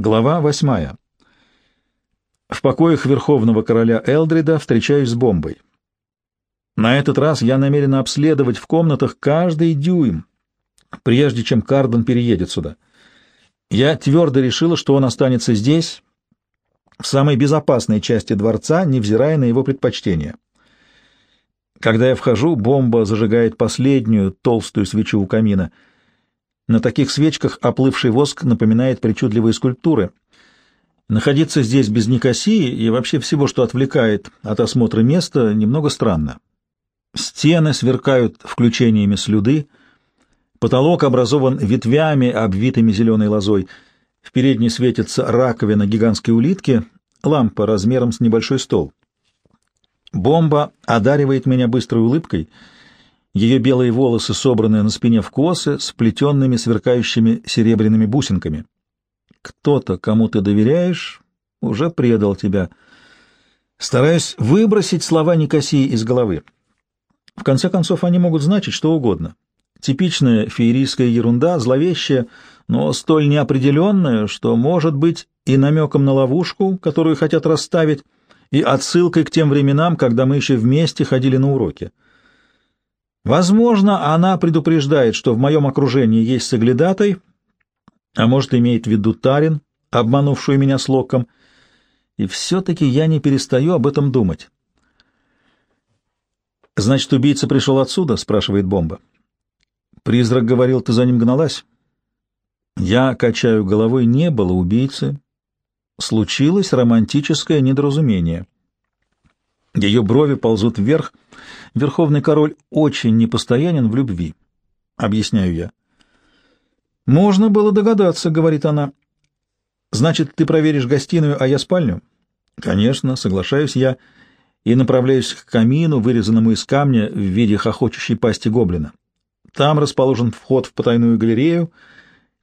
Глава восьмая. В покоях верховного короля Элдрида встречаюсь с бомбой. На этот раз я намерен обследовать в комнатах каждый дюйм, прежде чем Кардон переедет сюда. Я твердо решила, что он останется здесь, в самой безопасной части дворца, невзирая на его предпочтения. Когда я вхожу, бомба зажигает последнюю толстую свечу у камина — на таких свечках оплывший воск напоминает причудливые скульптуры. Находиться здесь без Никосии и вообще всего, что отвлекает от осмотра места, немного странно. Стены сверкают включениями слюды, потолок образован ветвями, обвитыми зеленой лозой. В передней светится раковина гигантской улитки, лампа размером с небольшой стол. Бомба одаривает меня быстрой улыбкой — ее белые волосы собраны на спине в косы, с плетенными сверкающими серебряными бусинками. Кто-то, кому ты доверяешь, уже предал тебя. Стараюсь выбросить слова Никосии из головы. В конце концов, они могут значить что угодно. Типичная феерийская ерунда, зловещая, но столь неопределенная, что может быть и намеком на ловушку, которую хотят расставить, и отсылкой к тем временам, когда мы еще вместе ходили на уроки. Возможно, она предупреждает, что в моем окружении есть соглядатай, а может, имеет в виду Тарин, обманувшую меня с Локом, и все-таки я не перестаю об этом думать. «Значит, убийца пришел отсюда?» — спрашивает Бомба. «Призрак говорил, ты за ним гналась?» Я качаю головой, не было убийцы. Случилось романтическое недоразумение. Ее брови ползут вверх. Верховный король очень непостоянен в любви, объясняю я. Можно было догадаться, говорит она. Значит, ты проверишь гостиную, а я спальню? Конечно, соглашаюсь я и направляюсь к камину, вырезанному из камня в виде хохочущей пасти гоблина. Там расположен вход в потайную галерею.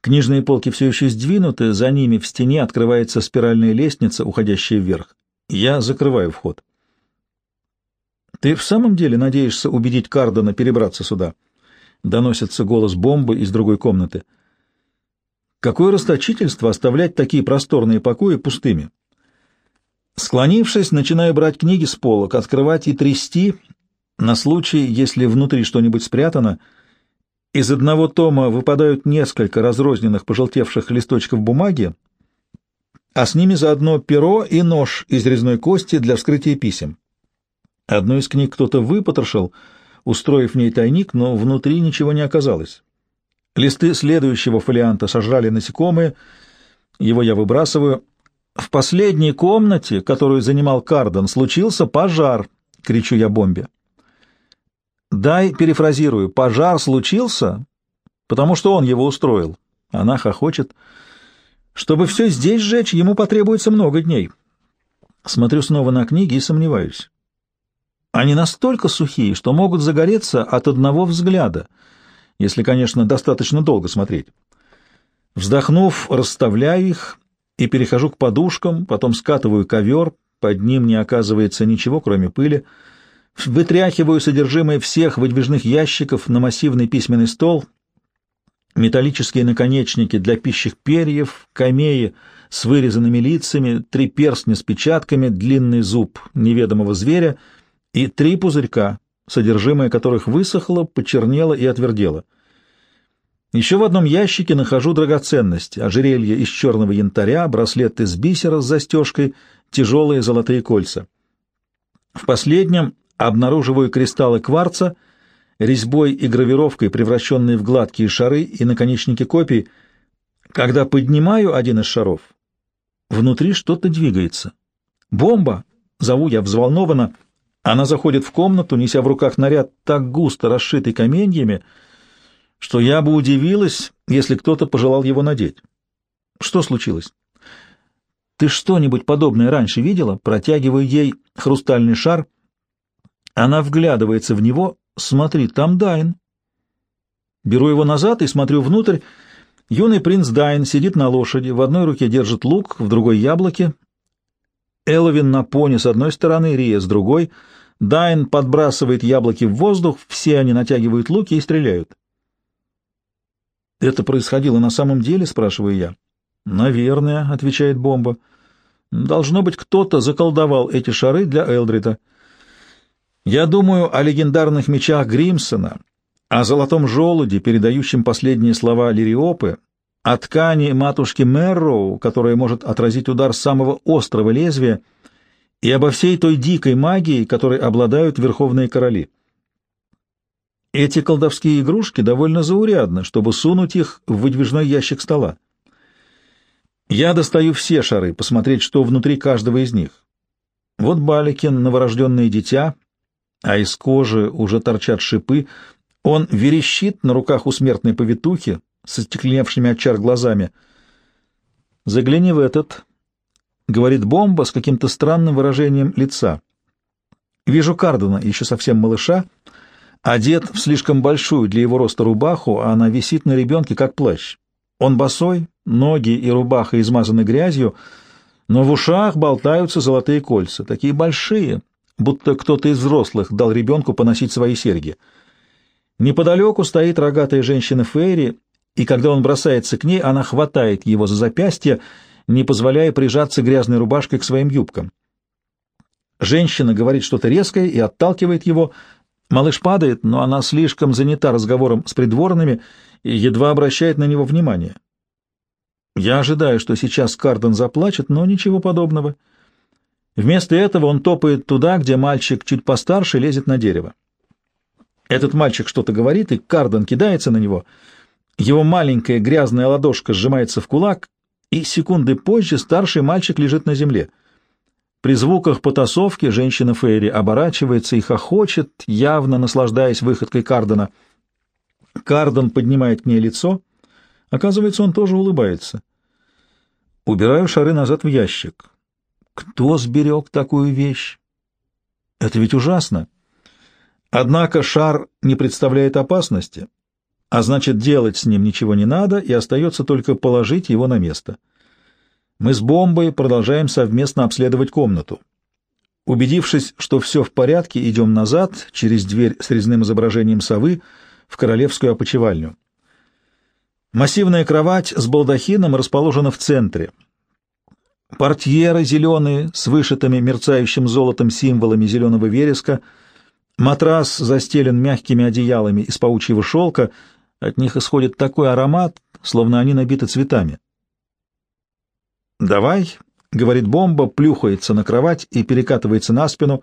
Книжные полки все еще сдвинуты, за ними в стене открывается спиральная лестница, уходящая вверх. Я закрываю вход. «Ты в самом деле надеешься убедить Кардона перебраться сюда?» — доносится голос бомбы из другой комнаты. «Какое расточительство оставлять такие просторные покои пустыми?» Склонившись, начинаю брать книги с полок, открывать и трясти, на случай, если внутри что-нибудь спрятано. Из одного тома выпадают несколько разрозненных пожелтевших листочков бумаги, а с ними заодно перо и нож из резной кости для вскрытия писем. Одну из книг кто-то выпотрошил, устроив в ней тайник, но внутри ничего не оказалось. Листы следующего фолианта сожрали насекомые, его я выбрасываю. В последней комнате, которую занимал Кардон, случился пожар, кричу я бомбе. Дай перефразирую, пожар случился, потому что он его устроил. Она хохочет. Чтобы все здесь сжечь, ему потребуется много дней. Смотрю снова на книги и сомневаюсь. Они настолько сухие, что могут загореться от одного взгляда, если, конечно, достаточно долго смотреть. Вздохнув, расставляю их и перехожу к подушкам, потом скатываю ковер, под ним не оказывается ничего, кроме пыли, вытряхиваю содержимое всех выдвижных ящиков на массивный письменный стол, металлические наконечники для пищих перьев, камеи с вырезанными лицами, три перстня с печатками, длинный зуб неведомого зверя — и три пузырька, содержимое которых высохло, почернело и отвердело. Еще в одном ящике нахожу драгоценность, ожерелье из черного янтаря, браслет из бисера с застежкой, тяжелые золотые кольца. В последнем обнаруживаю кристаллы кварца, резьбой и гравировкой, превращенные в гладкие шары и наконечники копий. Когда поднимаю один из шаров, внутри что-то двигается. «Бомба!» — зову я взволнованно — она заходит в комнату, неся в руках наряд так густо расшитый каменьями, что я бы удивилась, если кто-то пожелал его надеть. Что случилось? Ты что-нибудь подобное раньше видела? Протягиваю ей хрустальный шар. Она вглядывается в него. Смотри, там Дайн. Беру его назад и смотрю внутрь. Юный принц Дайн сидит на лошади, в одной руке держит лук, в другой — яблоки. Эловин на пони с одной стороны, Рия с другой — Дайн подбрасывает яблоки в воздух, все они натягивают луки и стреляют. «Это происходило на самом деле?» — спрашиваю я. «Наверное», — отвечает Бомба. «Должно быть, кто-то заколдовал эти шары для Элдрита. Я думаю о легендарных мечах Гримсона, о золотом желуде, передающем последние слова Лириопы, о ткани матушки Мэрроу, которая может отразить удар самого острого лезвия, и обо всей той дикой магии, которой обладают верховные короли. Эти колдовские игрушки довольно заурядны, чтобы сунуть их в выдвижной ящик стола. Я достаю все шары, посмотреть, что внутри каждого из них. Вот Баликин, новорожденное дитя, а из кожи уже торчат шипы. Он верещит на руках у смертной повитухи с остекленевшими от чар глазами. «Загляни в этот», — говорит бомба с каким-то странным выражением лица. Вижу Кардена, еще совсем малыша, одет в слишком большую для его роста рубаху, а она висит на ребенке, как плащ. Он босой, ноги и рубаха измазаны грязью, но в ушах болтаются золотые кольца, такие большие, будто кто-то из взрослых дал ребенку поносить свои серьги. Неподалеку стоит рогатая женщина Фейри, и когда он бросается к ней, она хватает его за запястье, не позволяя прижаться грязной рубашкой к своим юбкам. Женщина говорит что-то резкое и отталкивает его. Малыш падает, но она слишком занята разговором с придворными и едва обращает на него внимание. Я ожидаю, что сейчас Карден заплачет, но ничего подобного. Вместо этого он топает туда, где мальчик чуть постарше лезет на дерево. Этот мальчик что-то говорит, и Карден кидается на него. Его маленькая грязная ладошка сжимается в кулак, и секунды позже старший мальчик лежит на земле. При звуках потасовки женщина Фейри оборачивается и хохочет, явно наслаждаясь выходкой Кардена. Карден поднимает к ней лицо. Оказывается, он тоже улыбается. Убираю шары назад в ящик. Кто сберег такую вещь? Это ведь ужасно. Однако шар не представляет опасности, а значит, делать с ним ничего не надо, и остается только положить его на место. Мы с бомбой продолжаем совместно обследовать комнату. Убедившись, что все в порядке, идем назад, через дверь с резным изображением совы, в королевскую опочивальню. Массивная кровать с балдахином расположена в центре — портьеры зеленые с вышитыми мерцающим золотом символами зеленого вереска, матрас застелен мягкими одеялами из паучьего шелка, от них исходит такой аромат, словно они набиты цветами. «Давай», — говорит бомба, плюхается на кровать и перекатывается на спину,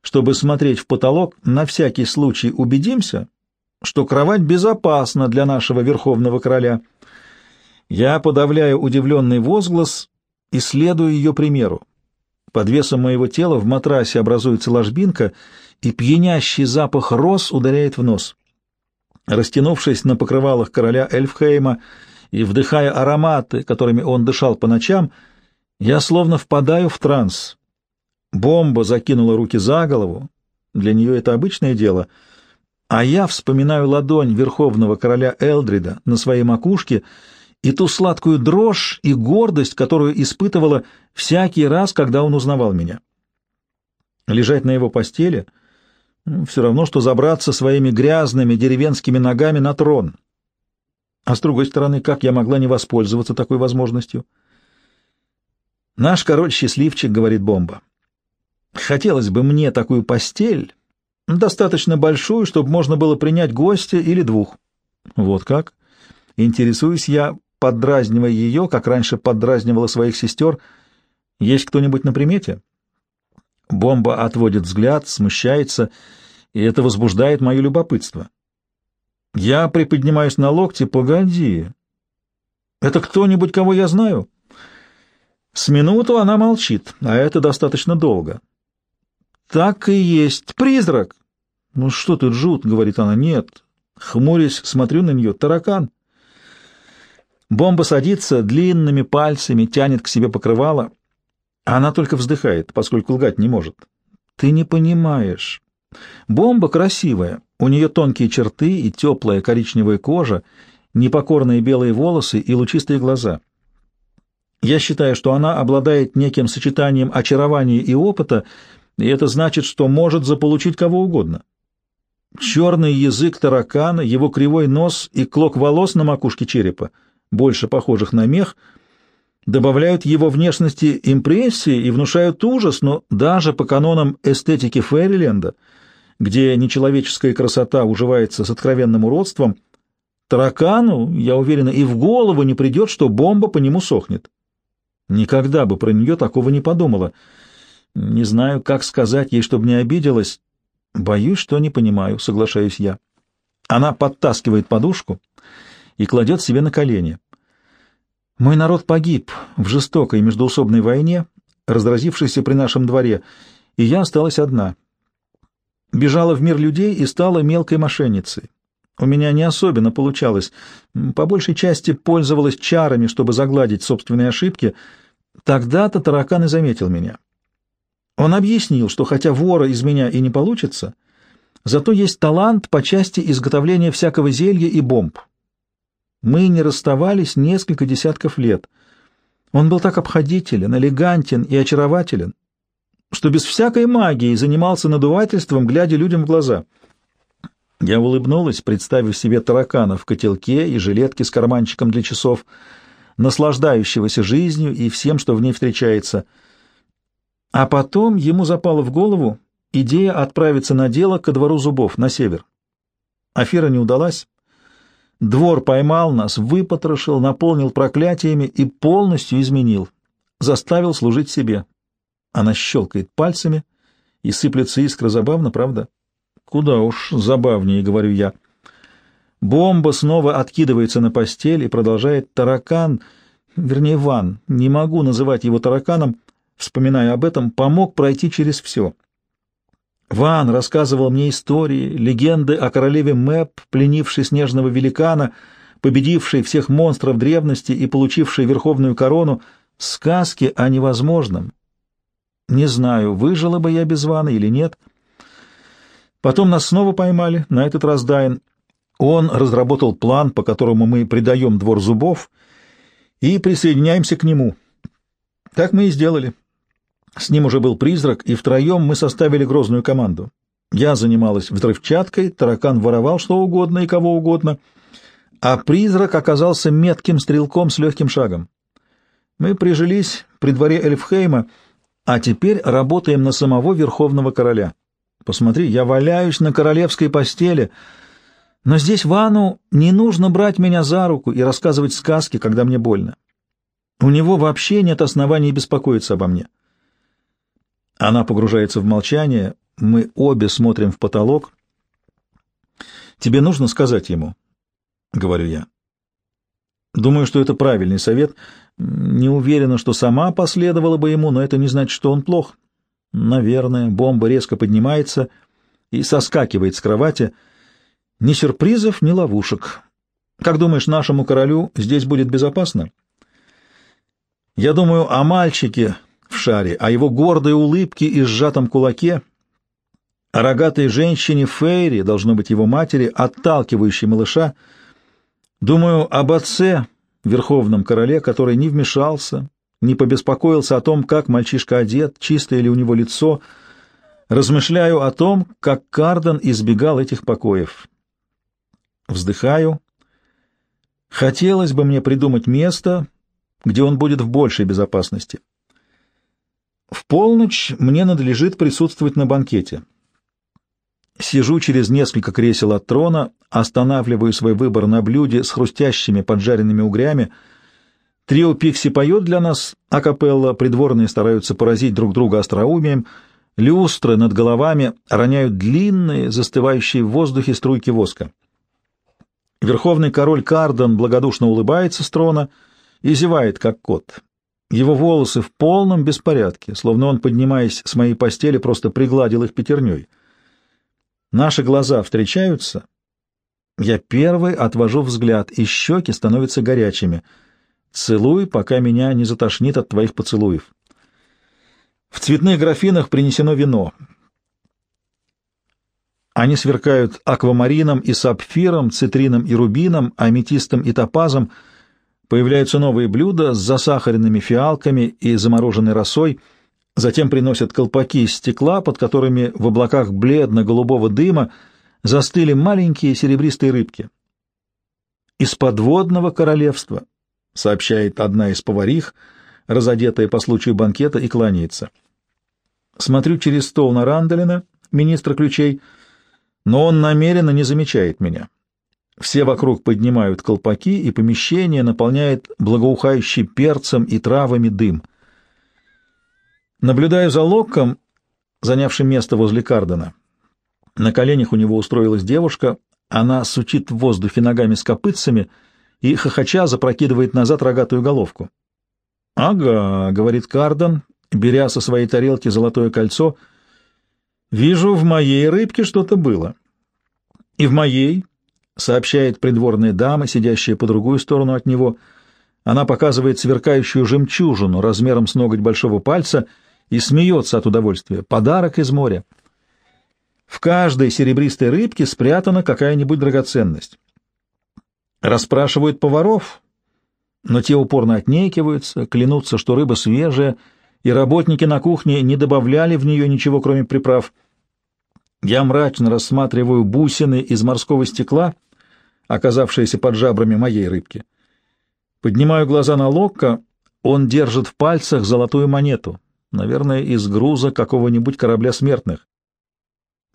чтобы смотреть в потолок, на всякий случай убедимся, что кровать безопасна для нашего верховного короля. Я подавляю удивленный возглас и следую ее примеру. Под весом моего тела в матрасе образуется ложбинка, и пьянящий запах роз ударяет в нос. Растянувшись на покрывалах короля Эльфхейма и вдыхая ароматы, которыми он дышал по ночам, я словно впадаю в транс. Бомба закинула руки за голову, для нее это обычное дело, а я вспоминаю ладонь верховного короля Элдрида на своей макушке — и ту сладкую дрожь и гордость, которую испытывала всякий раз, когда он узнавал меня. Лежать на его постели все равно, что забраться своими грязными деревенскими ногами на трон. А с другой стороны, как я могла не воспользоваться такой возможностью? «Наш король счастливчик», — говорит Бомба. «Хотелось бы мне такую постель, достаточно большую, чтобы можно было принять гостя или двух». «Вот как?» Интересуюсь я, поддразнивая ее, как раньше поддразнивала своих сестер. «Есть кто-нибудь на примете?» Бомба отводит взгляд, смущается, и это возбуждает мое любопытство. Я приподнимаюсь на локте. «Погоди! Это кто-нибудь, кого я знаю?» С минуту она молчит, а это достаточно долго. «Так и есть. Призрак!» «Ну что ты, Джуд?» — говорит она. «Нет». Хмурясь, смотрю на нее. «Таракан!» Бомба садится, длинными пальцами тянет к себе покрывало. Она только вздыхает, поскольку лгать не может. Ты не понимаешь. Бомба красивая. У нее тонкие черты и теплая коричневая кожа, непокорные белые волосы и лучистые глаза. Я считаю, что она обладает неким сочетанием очарования и опыта, и это значит, что может заполучить кого угодно. Черный язык таракана, его кривой нос и клок волос на макушке черепа — больше похожих на мех, добавляют его внешности импрессии и внушают ужас, но даже по канонам эстетики Фейриленда, где нечеловеческая красота уживается с откровенным уродством, таракану, я уверена, и в голову не придет, что бомба по нему сохнет. Никогда бы про нее такого не подумала. Не знаю, как сказать ей, чтобы не обиделась. Боюсь, что не понимаю, соглашаюсь я. Она подтаскивает подушку и кладет себе на колени. Мой народ погиб в жестокой междоусобной войне, разразившейся при нашем дворе, и я осталась одна. Бежала в мир людей и стала мелкой мошенницей. У меня не особенно получалось. По большей части пользовалась чарами, чтобы загладить собственные ошибки. Тогда-то таракан и заметил меня. Он объяснил, что хотя вора из меня и не получится, зато есть талант по части изготовления всякого зелья и бомб. Мы не расставались несколько десятков лет. Он был так обходителен, элегантен и очарователен, что без всякой магии занимался надувательством, глядя людям в глаза. Я улыбнулась, представив себе таракана в котелке и жилетке с карманчиком для часов, наслаждающегося жизнью и всем, что в ней встречается. А потом ему запала в голову идея отправиться на дело ко двору зубов на север. Афера не удалась. Двор поймал нас, выпотрошил, наполнил проклятиями и полностью изменил. Заставил служить себе. Она щелкает пальцами, и сыплется искра забавно, правда? Куда уж забавнее, говорю я. Бомба снова откидывается на постель и продолжает таракан, вернее, Ван, не могу называть его тараканом, вспоминая об этом, помог пройти через все. Ван рассказывал мне истории, легенды о королеве Мэп, пленившей снежного великана, победившей всех монстров древности и получившей верховную корону, сказки о невозможном. Не знаю, выжила бы я без Вана или нет. Потом нас снова поймали, на этот раз Дайн. Он разработал план, по которому мы предаем двор зубов и присоединяемся к нему. Так мы и сделали. С ним уже был призрак, и втроем мы составили грозную команду. Я занималась взрывчаткой, таракан воровал что угодно и кого угодно, а призрак оказался метким стрелком с легким шагом. Мы прижились при дворе Эльфхейма, а теперь работаем на самого Верховного Короля. Посмотри, я валяюсь на королевской постели, но здесь Вану не нужно брать меня за руку и рассказывать сказки, когда мне больно. У него вообще нет оснований беспокоиться обо мне. Она погружается в молчание, мы обе смотрим в потолок. «Тебе нужно сказать ему», — говорю я. Думаю, что это правильный совет. Не уверена, что сама последовала бы ему, но это не значит, что он плох. Наверное, бомба резко поднимается и соскакивает с кровати. Ни сюрпризов, ни ловушек. Как думаешь, нашему королю здесь будет безопасно? Я думаю о мальчике, в шаре, о его гордой улыбке и сжатом кулаке, о рогатой женщине Фейри, должно быть его матери, отталкивающей малыша. Думаю об отце, верховном короле, который не вмешался, не побеспокоился о том, как мальчишка одет, чистое ли у него лицо. Размышляю о том, как Карден избегал этих покоев. Вздыхаю. Хотелось бы мне придумать место, где он будет в большей безопасности. В полночь мне надлежит присутствовать на банкете. Сижу через несколько кресел от трона, останавливаю свой выбор на блюде с хрустящими поджаренными угрями. Трио Пикси поет для нас, а капелла придворные стараются поразить друг друга остроумием, люстры над головами роняют длинные, застывающие в воздухе струйки воска. Верховный король Кардон благодушно улыбается с трона и зевает, как кот. Его волосы в полном беспорядке, словно он, поднимаясь с моей постели, просто пригладил их пятерней. Наши глаза встречаются. Я первый отвожу взгляд, и щеки становятся горячими. Целуй, пока меня не затошнит от твоих поцелуев. В цветных графинах принесено вино. Они сверкают аквамарином и сапфиром, цитрином и рубином, аметистом и топазом — Появляются новые блюда с засахаренными фиалками и замороженной росой, затем приносят колпаки из стекла, под которыми в облаках бледно-голубого дыма застыли маленькие серебристые рыбки. «Из подводного королевства», — сообщает одна из поварих, разодетая по случаю банкета, и кланяется. Смотрю через стол на Рандалина, министра ключей, но он намеренно не замечает меня. Все вокруг поднимают колпаки, и помещение наполняет благоухающий перцем и травами дым. Наблюдаю за Локком, занявшим место возле Кардена. На коленях у него устроилась девушка, она сучит в воздухе ногами с копытцами и, хохоча, запрокидывает назад рогатую головку. «Ага», — говорит Карден, беря со своей тарелки золотое кольцо, — «вижу, в моей рыбке что-то было». «И в моей», — сообщает придворная дама, сидящая по другую сторону от него, — она показывает сверкающую жемчужину размером с ноготь большого пальца и смеется от удовольствия. Подарок из моря. В каждой серебристой рыбке спрятана какая-нибудь драгоценность. Расспрашивают поваров, но те упорно отнекиваются, клянутся, что рыба свежая, и работники на кухне не добавляли в нее ничего, кроме приправ. Я мрачно рассматриваю бусины из морского стекла, оказавшиеся под жабрами моей рыбки. Поднимаю глаза на Локко, он держит в пальцах золотую монету, наверное, из груза какого-нибудь корабля смертных.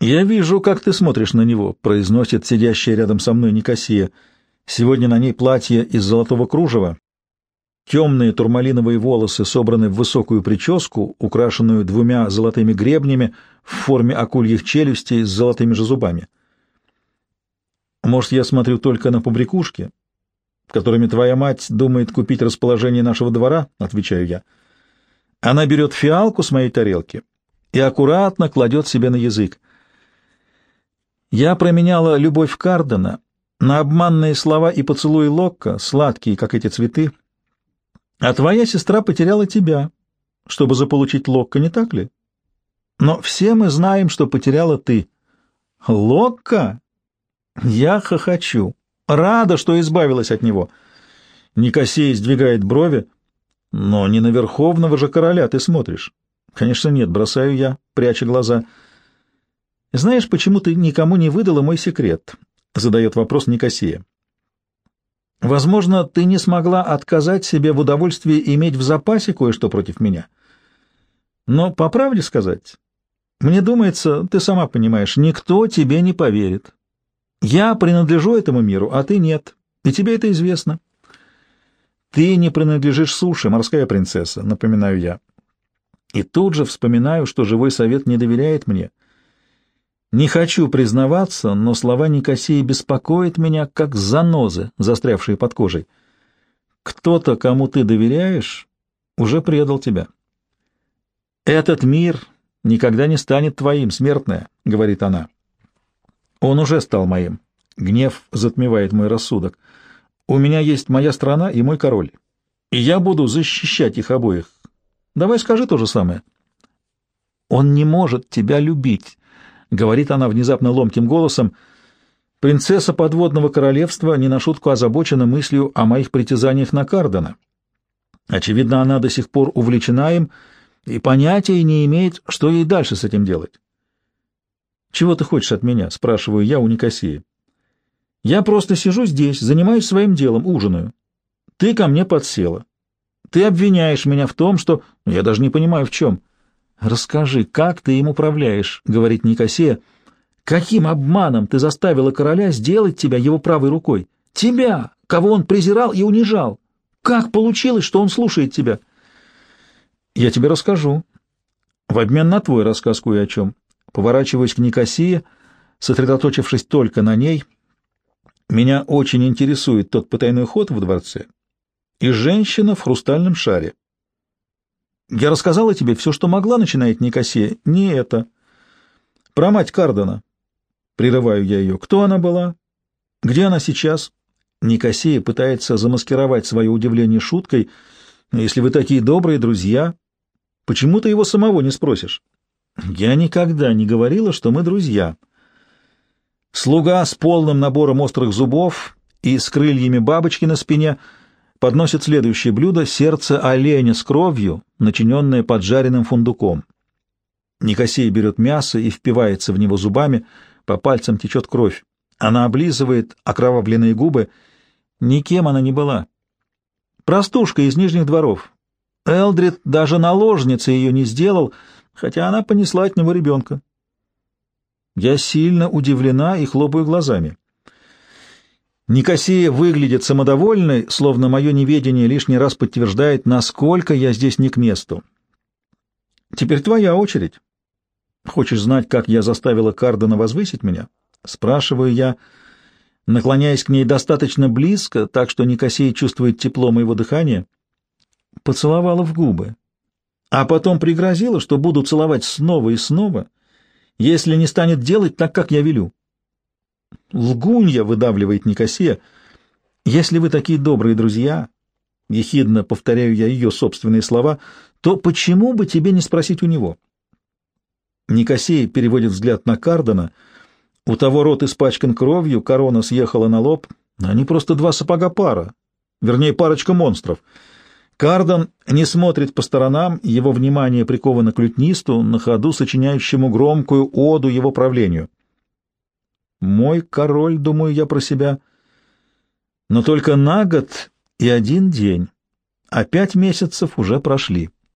«Я вижу, как ты смотришь на него», — произносит сидящая рядом со мной Никосия. «Сегодня на ней платье из золотого кружева. Темные турмалиновые волосы собраны в высокую прическу, украшенную двумя золотыми гребнями в форме акульих челюстей с золотыми же зубами. Может, я смотрю только на побрякушки, которыми твоя мать думает купить расположение нашего двора?» — отвечаю я. Она берет фиалку с моей тарелки и аккуратно кладет себе на язык. Я променяла любовь Кардена на обманные слова и поцелуи Локка, сладкие, как эти цветы. А твоя сестра потеряла тебя, чтобы заполучить Локка, не так ли? Но все мы знаем, что потеряла ты. Локка? Я хохочу. Рада, что избавилась от него. Никосей сдвигает брови. Но не на верховного же короля ты смотришь. Конечно, нет, бросаю я, пряча глаза — «Знаешь, почему ты никому не выдала мой секрет?» — задает вопрос Никосия. «Возможно, ты не смогла отказать себе в удовольствии иметь в запасе кое-что против меня. Но, по правде сказать, мне думается, ты сама понимаешь, никто тебе не поверит. Я принадлежу этому миру, а ты нет, и тебе это известно. Ты не принадлежишь суше, морская принцесса, напоминаю я. И тут же вспоминаю, что живой совет не доверяет мне — не хочу признаваться, но слова Никосии беспокоят меня, как занозы, застрявшие под кожей. Кто-то, кому ты доверяешь, уже предал тебя. Этот мир никогда не станет твоим, смертная, — говорит она. Он уже стал моим. Гнев затмевает мой рассудок. У меня есть моя страна и мой король, и я буду защищать их обоих. Давай скажи то же самое. Он не может тебя любить, говорит она внезапно ломким голосом. Принцесса подводного королевства не на шутку озабочена мыслью о моих притязаниях на Кардена. Очевидно, она до сих пор увлечена им и понятия не имеет, что ей дальше с этим делать. «Чего ты хочешь от меня?» — спрашиваю я у Никосии. «Я просто сижу здесь, занимаюсь своим делом, ужинаю. Ты ко мне подсела. Ты обвиняешь меня в том, что... Я даже не понимаю, в чем. «Расскажи, как ты им управляешь?» — говорит Никосия. «Каким обманом ты заставила короля сделать тебя его правой рукой? Тебя, кого он презирал и унижал! Как получилось, что он слушает тебя?» «Я тебе расскажу. В обмен на твой рассказ кое о чем. Поворачиваюсь к Никосии, сосредоточившись только на ней. Меня очень интересует тот потайной ход в дворце и женщина в хрустальном шаре. Я рассказала тебе все, что могла, начинает Никосия. Не это. Про мать Кардена. Прерываю я ее. Кто она была? Где она сейчас? Никосия пытается замаскировать свое удивление шуткой. Если вы такие добрые друзья, почему ты его самого не спросишь? Я никогда не говорила, что мы друзья. Слуга с полным набором острых зубов и с крыльями бабочки на спине — подносит следующее блюдо — сердце оленя с кровью, начиненное поджаренным фундуком. Никосей берет мясо и впивается в него зубами, по пальцам течет кровь. Она облизывает окровавленные губы. Никем она не была. Простушка из нижних дворов. Элдрид даже наложницей ее не сделал, хотя она понесла от него ребенка. Я сильно удивлена и хлопаю глазами. Никосия выглядит самодовольной, словно мое неведение лишний раз подтверждает, насколько я здесь не к месту. Теперь твоя очередь. Хочешь знать, как я заставила Кардена возвысить меня? Спрашиваю я, наклоняясь к ней достаточно близко, так что Никосия чувствует тепло моего дыхания. Поцеловала в губы, а потом пригрозила, что буду целовать снова и снова, если не станет делать так, как я велю. Лгунья, выдавливает Никосия. Если вы такие добрые друзья, ехидно повторяю я ее собственные слова, то почему бы тебе не спросить у него? Никосия переводит взгляд на Кардена. У того рот испачкан кровью, корона съехала на лоб. Они просто два сапога пара, вернее, парочка монстров. Карден не смотрит по сторонам, его внимание приковано к лютнисту, на ходу сочиняющему громкую оду его правлению. Мой король, думаю я про себя, но только на год и один день, а пять месяцев уже прошли.